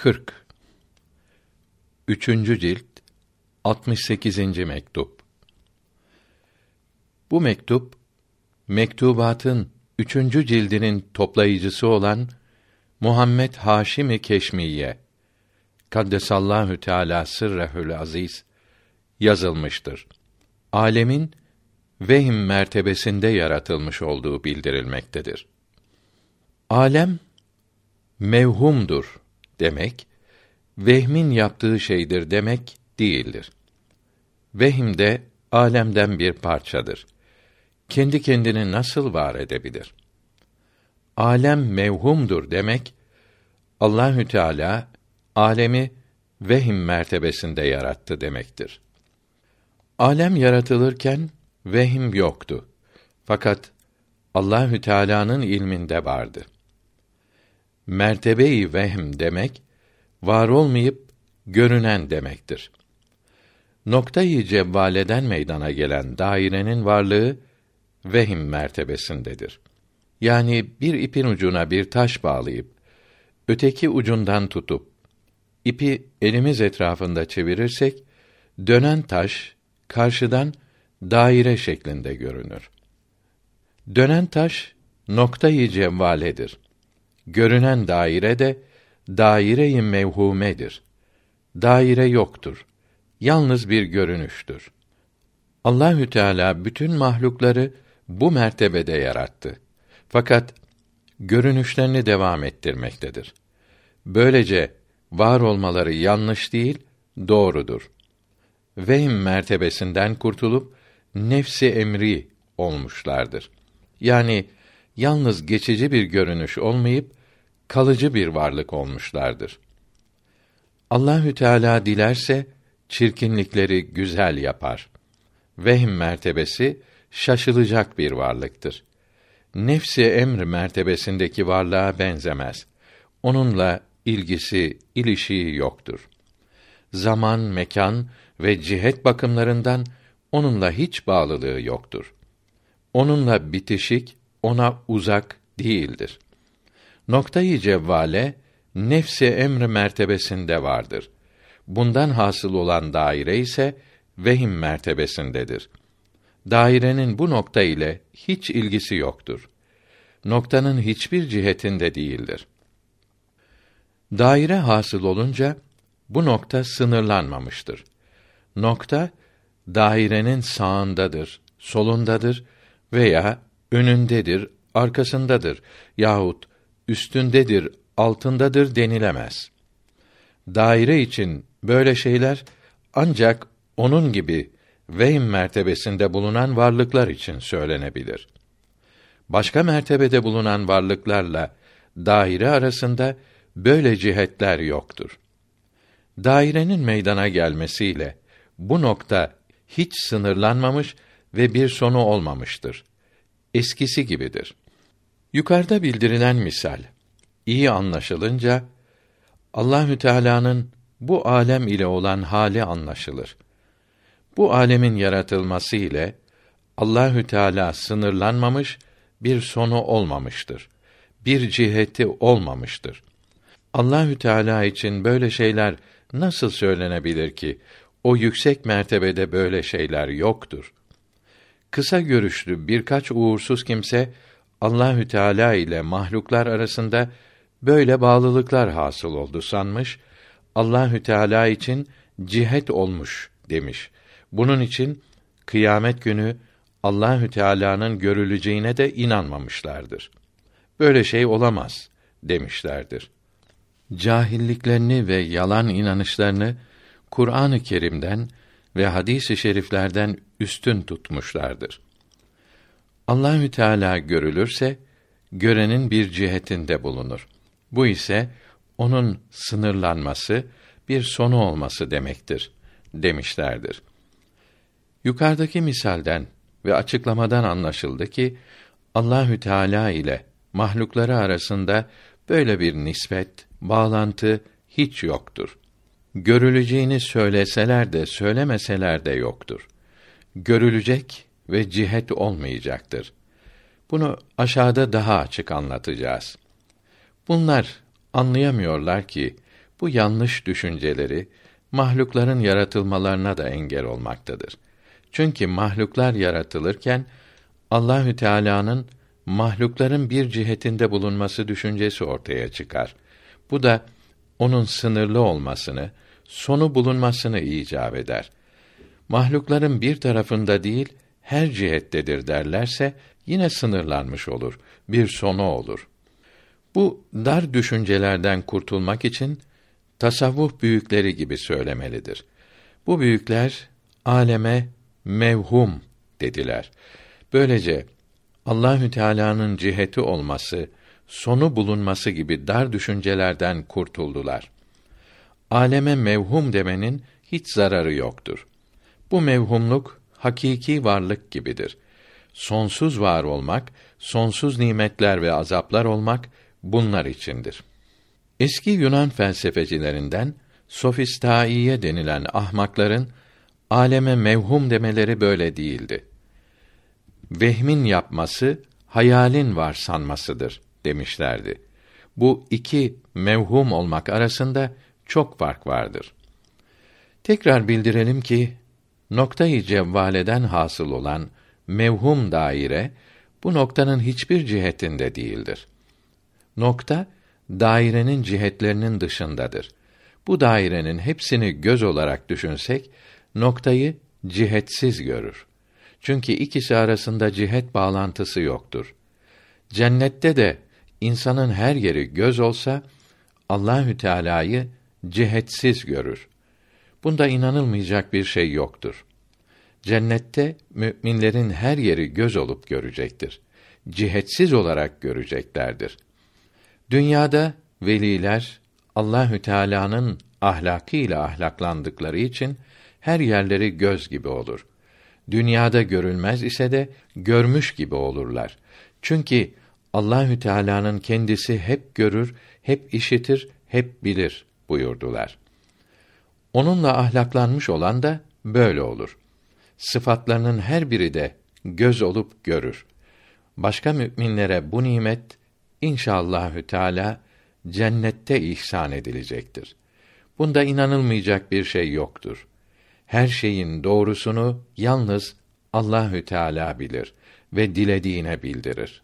40 Üçüncü cilt 68. mektup Bu mektup mektubatın üçüncü cildinin toplayıcısı olan Muhammed Haşimi Keşmiye Kaddesallahu Teala sırrehül aziz yazılmıştır. Alemin vehim mertebesinde yaratılmış olduğu bildirilmektedir. Alem mevhumdur demek, vehmin yaptığı şeydir demek değildir. Vehim de alemden bir parçadır. Kendi kendini nasıl var edebilir? Alem mevhumdur demek Allahü Teala alemi vehim mertebesinde yarattı demektir. Alem yaratılırken vehim yoktu. Fakat Allahü Teala'nın ilminde vardı. Mertebeyi vehm demek var olmayıp görünen demektir. Noktayı cevvaleden meydana gelen dairenin varlığı vehim mertebesindedir. Yani bir ipin ucuna bir taş bağlayıp öteki ucundan tutup ipi elimiz etrafında çevirirsek dönen taş karşıdan daire şeklinde görünür. Dönen taş noktayı cevvaledir. Görünen daire de daire-i mevhumedir. Daire yoktur. Yalnız bir görünüştür. Allahü Teala bütün mahlukları bu mertebede yarattı. Fakat görünüşlerini devam ettirmektedir. Böylece var olmaları yanlış değil, doğrudur. Vehim mertebesinden kurtulup nefsi emri olmuşlardır. Yani yalnız geçici bir görünüş olmayıp kalıcı bir varlık olmuşlardır. Allahü Teala dilerse çirkinlikleri güzel yapar. Vehim mertebesi şaşılacak bir varlıktır. Nefsi emr mertebesindeki varlığa benzemez. Onunla ilgisi, ilişiği yoktur. Zaman, mekan ve cihet bakımlarından onunla hiç bağlılığı yoktur. Onunla bitişik, ona uzak değildir. Noktayı cevvale nefsi emr mertebesinde vardır. Bundan hasıl olan daire ise vehim mertebesindedir. Dairenin bu nokta ile hiç ilgisi yoktur. Noktanın hiçbir cihetinde değildir. Daire hasıl olunca bu nokta sınırlanmamıştır. Nokta dairenin sağındadır, solundadır veya önündedir, arkasındadır yahut üstündedir, altındadır denilemez. Daire için böyle şeyler ancak onun gibi vehim mertebesinde bulunan varlıklar için söylenebilir. Başka mertebede bulunan varlıklarla daire arasında böyle cihetler yoktur. Dairenin meydana gelmesiyle bu nokta hiç sınırlanmamış ve bir sonu olmamıştır. Eskisi gibidir. Yukarıda bildirilen misal iyi anlaşılınca Allahü Teala'nın bu alem ile olan hali anlaşılır. Bu alemin yaratılması ile Allahü Teala sınırlanmamış, bir sonu olmamıştır. Bir ciheti olmamıştır. Allahü Teala için böyle şeyler nasıl söylenebilir ki? O yüksek mertebede böyle şeyler yoktur. Kısa görüşlü birkaç uğursuz kimse Allahü Teala ile mahluklar arasında böyle bağlılıklar hasıl oldu sanmış. Allahü Teala için cihet olmuş demiş. Bunun için kıyamet günü Allahü Teala'nın görüleceğine de inanmamışlardır. Böyle şey olamaz demişlerdir. Cahilliklerini ve yalan inanışlarını Kur'an-ı Kerim'den ve hadis-i şeriflerden üstün tutmuşlardır. Allahü Teala görülürse görenin bir cihetinde bulunur. Bu ise onun sınırlanması, bir sonu olması demektir demişlerdir. Yukarıdaki misalden ve açıklamadan anlaşıldı ki Allahü Teala ile mahlukları arasında böyle bir nispet, bağlantı hiç yoktur. Görüleceğini söyleseler de söylemeseler de yoktur. Görülecek ve cihet olmayacaktır. Bunu aşağıda daha açık anlatacağız. Bunlar anlayamıyorlar ki Bu yanlış düşünceleri mahlukların yaratılmalarına da engel olmaktadır. Çünkü mahluklar yaratılırken Allahü Teala'nın mahlukların bir cihetinde bulunması düşüncesi ortaya çıkar. Bu da onun sınırlı olmasını, sonu bulunmasını icap eder. Mahlukların bir tarafında değil, her cihettedir derlerse yine sınırlanmış olur, bir sonu olur. Bu dar düşüncelerden kurtulmak için tasavvuf büyükleri gibi söylemelidir. Bu büyükler aleme mevhum dediler. Böylece Allahü Teala'nın ciheti olması, sonu bulunması gibi dar düşüncelerden kurtuldular. Aleme mevhum demenin hiç zararı yoktur. Bu mevhumluk hakiki varlık gibidir. Sonsuz var olmak, sonsuz nimetler ve azaplar olmak bunlar içindir. Eski Yunan felsefecilerinden sofistaiye denilen ahmakların aleme mevhum demeleri böyle değildi. Vehmin yapması hayalin var sanmasıdır demişlerdi. Bu iki mevhum olmak arasında çok fark vardır. Tekrar bildirelim ki noktayı cevvaleden hasıl olan mevhum daire bu noktanın hiçbir cihetinde değildir. Nokta dairenin cihetlerinin dışındadır. Bu dairenin hepsini göz olarak düşünsek noktayı cihetsiz görür. Çünkü ikisi arasında cihet bağlantısı yoktur. Cennette de insanın her yeri göz olsa Allahü Teala'yı cihetsiz görür. Bunda inanılmayacak bir şey yoktur. Cennette müminlerin her yeri göz olup görecektir. Cihetsiz olarak göreceklerdir. Dünyada veliler Allahü Teala'nın ahlakıyla ahlaklandıkları için her yerleri göz gibi olur. Dünyada görülmez ise de görmüş gibi olurlar. Çünkü Allahü Teala'nın kendisi hep görür, hep işitir, hep bilir buyurdular. Onunla ahlaklanmış olan da böyle olur. Sıfatlarının her biri de göz olup görür. Başka müminlere bu nimet inşallahü teala cennette ihsan edilecektir. Bunda inanılmayacak bir şey yoktur. Her şeyin doğrusunu yalnız Allahü Teala bilir ve dilediğine bildirir.